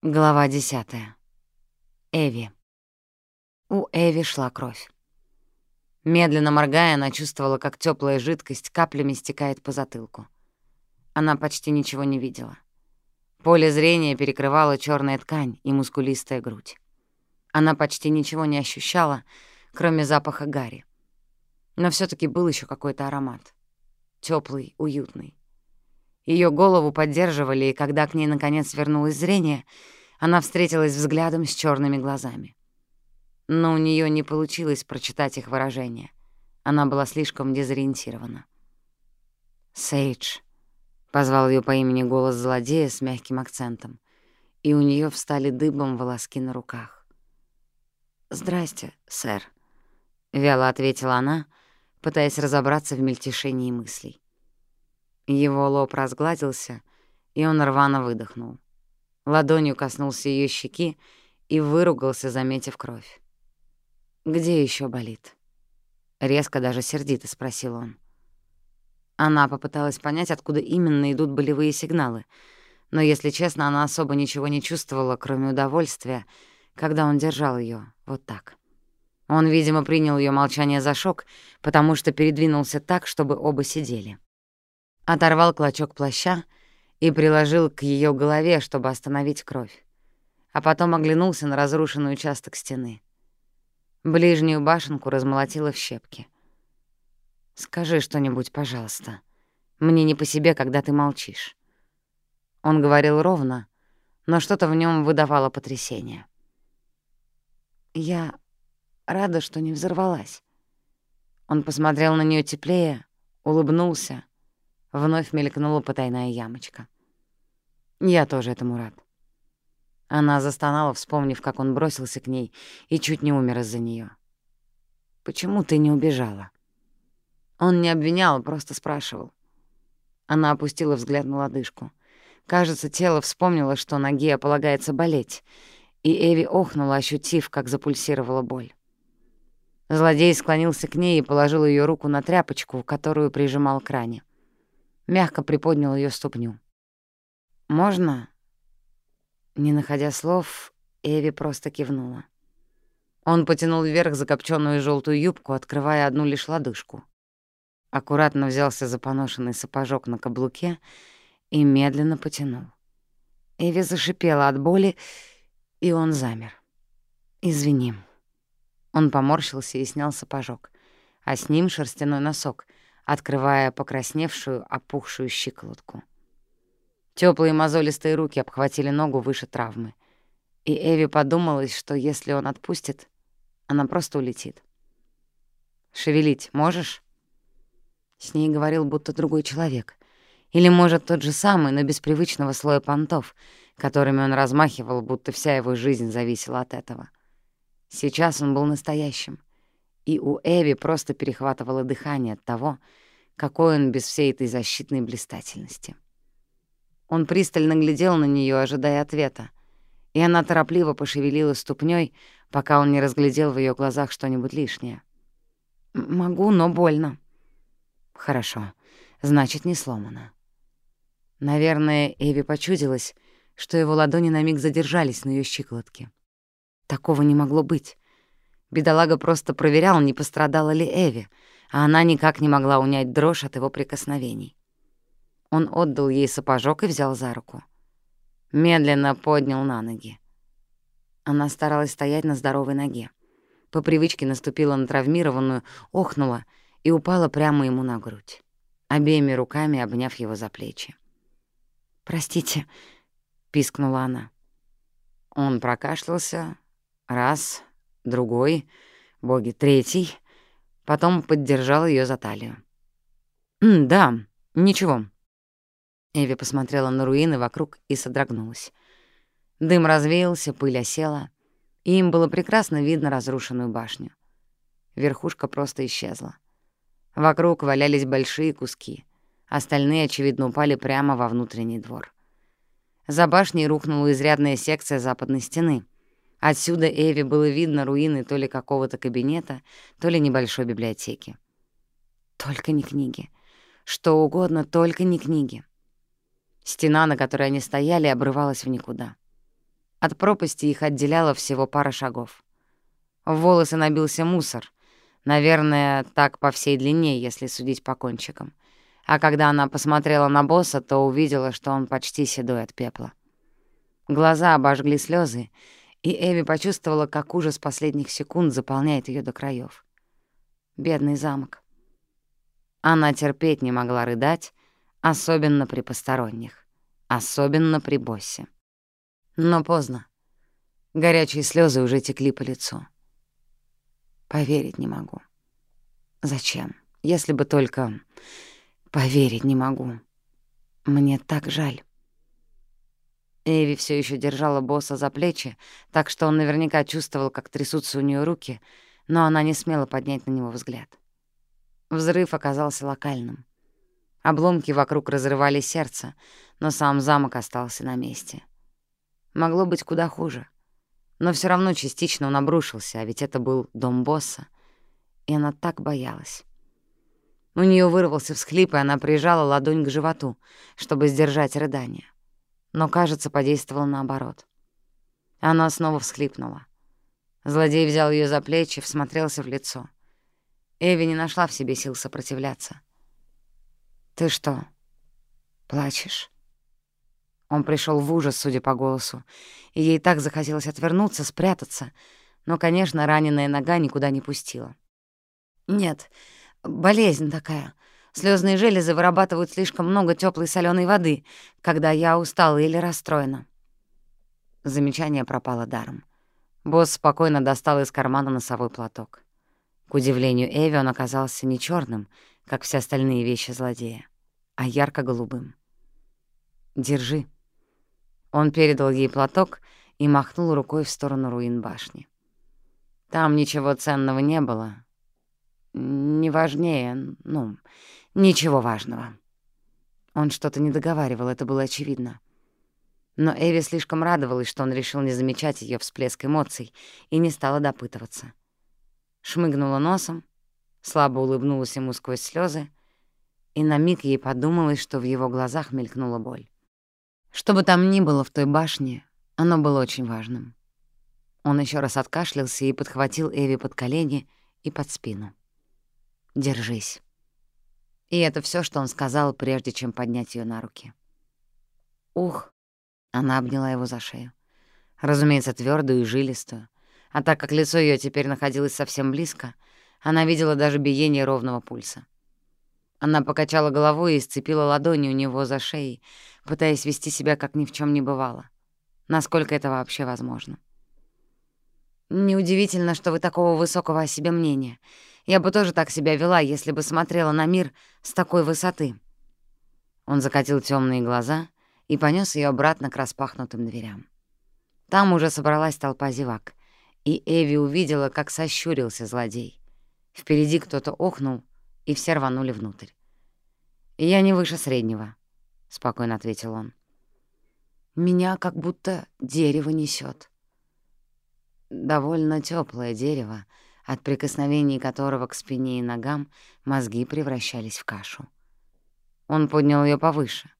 Глава десятая. Эви. У Эви шла кровь. Медленно моргая, она чувствовала, как теплая жидкость каплями стекает по затылку. Она почти ничего не видела. Поле зрения перекрывала черная ткань и мускулистая грудь. Она почти ничего не ощущала, кроме запаха гари. Но все таки был еще какой-то аромат. теплый, уютный. Ее голову поддерживали, и когда к ней наконец вернулось зрение, она встретилась взглядом с черными глазами. Но у нее не получилось прочитать их выражение. Она была слишком дезориентирована. «Сейдж», — позвал ее по имени голос злодея с мягким акцентом, и у нее встали дыбом волоски на руках. «Здрасте, сэр», — вяло ответила она, пытаясь разобраться в мельтешении мыслей. Его лоб разгладился, и он рвано выдохнул. Ладонью коснулся ее щеки и выругался, заметив кровь. «Где еще болит?» Резко, даже сердито спросил он. Она попыталась понять, откуда именно идут болевые сигналы, но, если честно, она особо ничего не чувствовала, кроме удовольствия, когда он держал ее вот так. Он, видимо, принял ее молчание за шок, потому что передвинулся так, чтобы оба сидели оторвал клочок плаща и приложил к ее голове, чтобы остановить кровь, а потом оглянулся на разрушенный участок стены. Ближнюю башенку размолотило в щепки. «Скажи что-нибудь, пожалуйста. Мне не по себе, когда ты молчишь». Он говорил ровно, но что-то в нем выдавало потрясение. «Я рада, что не взорвалась». Он посмотрел на нее теплее, улыбнулся, Вновь мелькнула потайная ямочка. Я тоже этому рад. Она застонала, вспомнив, как он бросился к ней и чуть не умер из-за нее. «Почему ты не убежала?» Он не обвинял, просто спрашивал. Она опустила взгляд на лодыжку. Кажется, тело вспомнило, что ноге полагается болеть, и Эви охнула, ощутив, как запульсировала боль. Злодей склонился к ней и положил ее руку на тряпочку, которую прижимал к ране мягко приподнял ее ступню. «Можно?» Не находя слов, Эви просто кивнула. Он потянул вверх закопченную желтую юбку, открывая одну лишь лодыжку. Аккуратно взялся за поношенный сапожок на каблуке и медленно потянул. Эви зашипела от боли, и он замер. «Извини». Он поморщился и снял сапожок, а с ним шерстяной носок — открывая покрасневшую, опухшую щиколотку. Теплые мозолистые руки обхватили ногу выше травмы. И Эви подумалось, что если он отпустит, она просто улетит. «Шевелить можешь?» С ней говорил будто другой человек. Или, может, тот же самый, но без привычного слоя понтов, которыми он размахивал, будто вся его жизнь зависела от этого. Сейчас он был настоящим, и у Эви просто перехватывало дыхание от того, какой он без всей этой защитной блистательности. Он пристально глядел на нее, ожидая ответа, и она торопливо пошевелила ступней, пока он не разглядел в ее глазах что-нибудь лишнее. «Могу, но больно». «Хорошо, значит, не сломано». Наверное, Эви почудилась, что его ладони на миг задержались на ее щиколотке. Такого не могло быть. Бедолага просто проверял, не пострадала ли Эви, а она никак не могла унять дрожь от его прикосновений. Он отдал ей сапожок и взял за руку. Медленно поднял на ноги. Она старалась стоять на здоровой ноге. По привычке наступила на травмированную, охнула и упала прямо ему на грудь, обеими руками обняв его за плечи. «Простите», — пискнула она. Он прокашлялся. Раз, другой, боги, третий. Потом поддержал ее за талию. «Да, ничего». Эви посмотрела на руины вокруг и содрогнулась. Дым развеялся, пыль осела, и им было прекрасно видно разрушенную башню. Верхушка просто исчезла. Вокруг валялись большие куски. Остальные, очевидно, упали прямо во внутренний двор. За башней рухнула изрядная секция западной стены — Отсюда Эви было видно руины то ли какого-то кабинета, то ли небольшой библиотеки. Только не книги. Что угодно, только не книги. Стена, на которой они стояли, обрывалась в никуда. От пропасти их отделяло всего пара шагов. В волосы набился мусор. Наверное, так по всей длине, если судить по кончикам. А когда она посмотрела на босса, то увидела, что он почти седой от пепла. Глаза обожгли слезы, и Эви почувствовала, как ужас последних секунд заполняет ее до краев. Бедный замок. Она терпеть не могла рыдать, особенно при посторонних, особенно при боссе. Но поздно. Горячие слезы уже текли по лицу. Поверить не могу. Зачем? Если бы только... Поверить не могу. Мне так жаль. Эви все еще держала босса за плечи, так что он наверняка чувствовал, как трясутся у нее руки, но она не смела поднять на него взгляд. Взрыв оказался локальным. Обломки вокруг разрывали сердце, но сам замок остался на месте. Могло быть куда хуже. Но все равно частично он обрушился, а ведь это был дом босса. И она так боялась. У нее вырвался всхлип, и она прижала ладонь к животу, чтобы сдержать рыдание но, кажется, подействовал наоборот. Она снова всхлипнула. Злодей взял ее за плечи, всмотрелся в лицо. Эви не нашла в себе сил сопротивляться. «Ты что, плачешь?» Он пришел в ужас, судя по голосу, и ей так захотелось отвернуться, спрятаться, но, конечно, раненая нога никуда не пустила. «Нет, болезнь такая. Слезные железы вырабатывают слишком много теплой соленой воды, когда я устала или расстроена. Замечание пропало даром. Босс спокойно достал из кармана носовой платок. К удивлению Эви он оказался не черным, как все остальные вещи злодея, а ярко-голубым. «Держи». Он передал ей платок и махнул рукой в сторону руин башни. Там ничего ценного не было. Не важнее, ну, Ничего важного. Он что-то не договаривал, это было очевидно. Но Эви слишком радовалась, что он решил не замечать ее всплеск эмоций и не стала допытываться. Шмыгнула носом, слабо улыбнулась ему сквозь слезы, и на миг ей подумалось, что в его глазах мелькнула боль. Что бы там ни было в той башне, оно было очень важным. Он еще раз откашлялся и подхватил Эви под колени и под спину. «Держись». И это все, что он сказал, прежде чем поднять ее на руки. «Ух!» — она обняла его за шею. Разумеется, твердую и жилистую. А так как лицо ее теперь находилось совсем близко, она видела даже биение ровного пульса. Она покачала головой и сцепила ладони у него за шеей, пытаясь вести себя, как ни в чем не бывало. Насколько это вообще возможно. «Неудивительно, что вы такого высокого о себе мнения. Я бы тоже так себя вела, если бы смотрела на мир с такой высоты». Он закатил темные глаза и понес ее обратно к распахнутым дверям. Там уже собралась толпа зевак, и Эви увидела, как сощурился злодей. Впереди кто-то охнул, и все рванули внутрь. «Я не выше среднего», — спокойно ответил он. «Меня как будто дерево несет. Довольно теплое дерево, от прикосновений которого к спине и ногам мозги превращались в кашу. Он поднял ее повыше,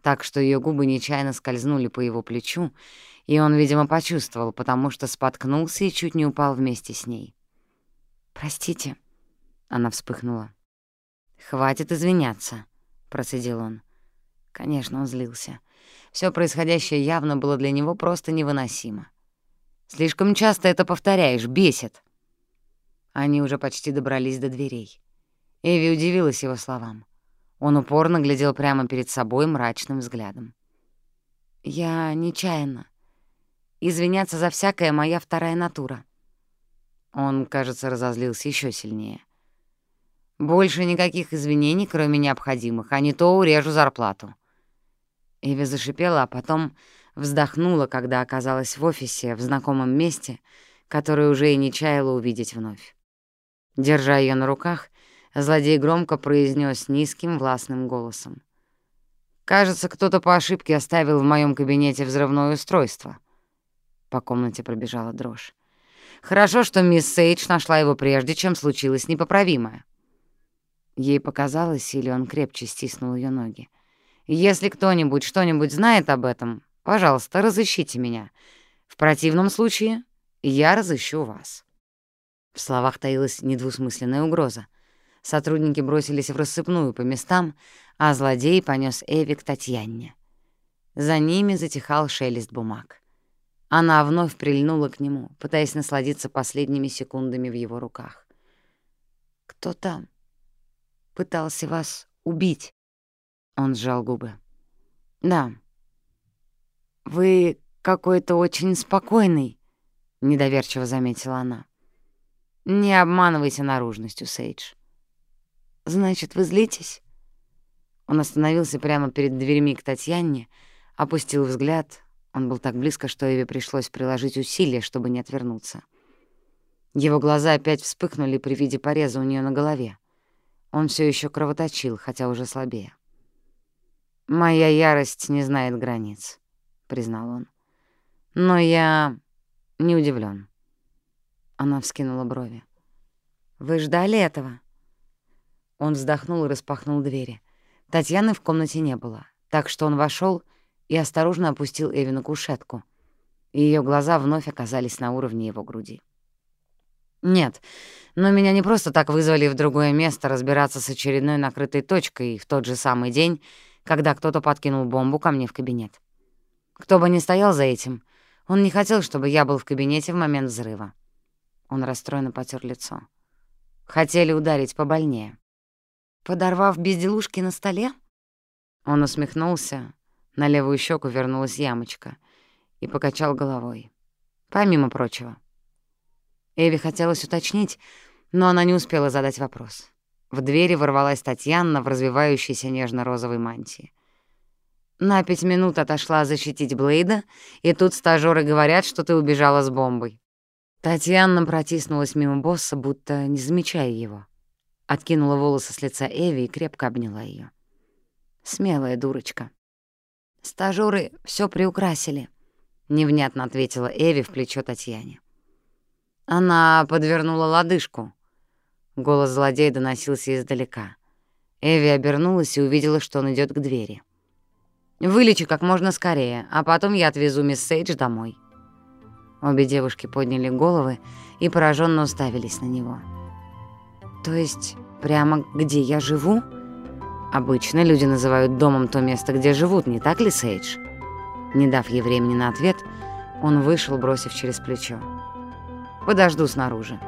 так что ее губы нечаянно скользнули по его плечу, и он, видимо, почувствовал, потому что споткнулся и чуть не упал вместе с ней. «Простите», — она вспыхнула. «Хватит извиняться», — процедил он. Конечно, он злился. Все происходящее явно было для него просто невыносимо. «Слишком часто это повторяешь, бесит», они уже почти добрались до дверей. Эви удивилась его словам. Он упорно глядел прямо перед собой мрачным взглядом. «Я нечаянно. Извиняться за всякое — моя вторая натура». Он, кажется, разозлился еще сильнее. «Больше никаких извинений, кроме необходимых, а не то урежу зарплату». Эви зашипела, а потом вздохнула, когда оказалась в офисе, в знакомом месте, которое уже и не чаяла увидеть вновь. Держа ее на руках, злодей громко произнес низким властным голосом. «Кажется, кто-то по ошибке оставил в моем кабинете взрывное устройство». По комнате пробежала дрожь. «Хорошо, что мисс Сейдж нашла его прежде, чем случилось непоправимое». Ей показалось, или он крепче стиснул ее ноги. «Если кто-нибудь что-нибудь знает об этом, пожалуйста, разыщите меня. В противном случае я разыщу вас». В словах таилась недвусмысленная угроза. Сотрудники бросились в рассыпную по местам, а злодей понёс Эви к Татьяне. За ними затихал шелест бумаг. Она вновь прильнула к нему, пытаясь насладиться последними секундами в его руках. «Кто там? Пытался вас убить?» Он сжал губы. «Да. Вы какой-то очень спокойный», — недоверчиво заметила она. «Не обманывайся наружностью, Сейдж». «Значит, вы злитесь?» Он остановился прямо перед дверьми к Татьяне, опустил взгляд. Он был так близко, что Эве пришлось приложить усилия, чтобы не отвернуться. Его глаза опять вспыхнули при виде пореза у нее на голове. Он все еще кровоточил, хотя уже слабее. «Моя ярость не знает границ», — признал он. «Но я не удивлен. Она вскинула брови. «Вы ждали этого?» Он вздохнул и распахнул двери. Татьяны в комнате не было, так что он вошел и осторожно опустил Эви на кушетку. Её глаза вновь оказались на уровне его груди. «Нет, но меня не просто так вызвали в другое место разбираться с очередной накрытой точкой в тот же самый день, когда кто-то подкинул бомбу ко мне в кабинет. Кто бы ни стоял за этим, он не хотел, чтобы я был в кабинете в момент взрыва. Он расстроенно потер лицо. Хотели ударить побольнее. Подорвав безделушки на столе? Он усмехнулся, на левую щеку вернулась ямочка и покачал головой. Помимо прочего. Эви хотелось уточнить, но она не успела задать вопрос. В двери ворвалась Татьяна в развивающейся нежно-розовой мантии. На пять минут отошла защитить Блейда, и тут стажёры говорят, что ты убежала с бомбой. Татьяна протиснулась мимо босса, будто не замечая его. Откинула волосы с лица Эви и крепко обняла её. Смелая дурочка. Стажёры всё приукрасили, — невнятно ответила Эви в плечо Татьяне. Она подвернула лодыжку, Голос злодея доносился издалека. Эви обернулась и увидела, что он идет к двери. «Вылечи как можно скорее, а потом я отвезу мисс Сейдж домой». Обе девушки подняли головы и пораженно уставились на него. «То есть прямо где я живу?» Обычно люди называют домом то место, где живут, не так ли, Сейдж? Не дав ей времени на ответ, он вышел, бросив через плечо. «Подожду снаружи».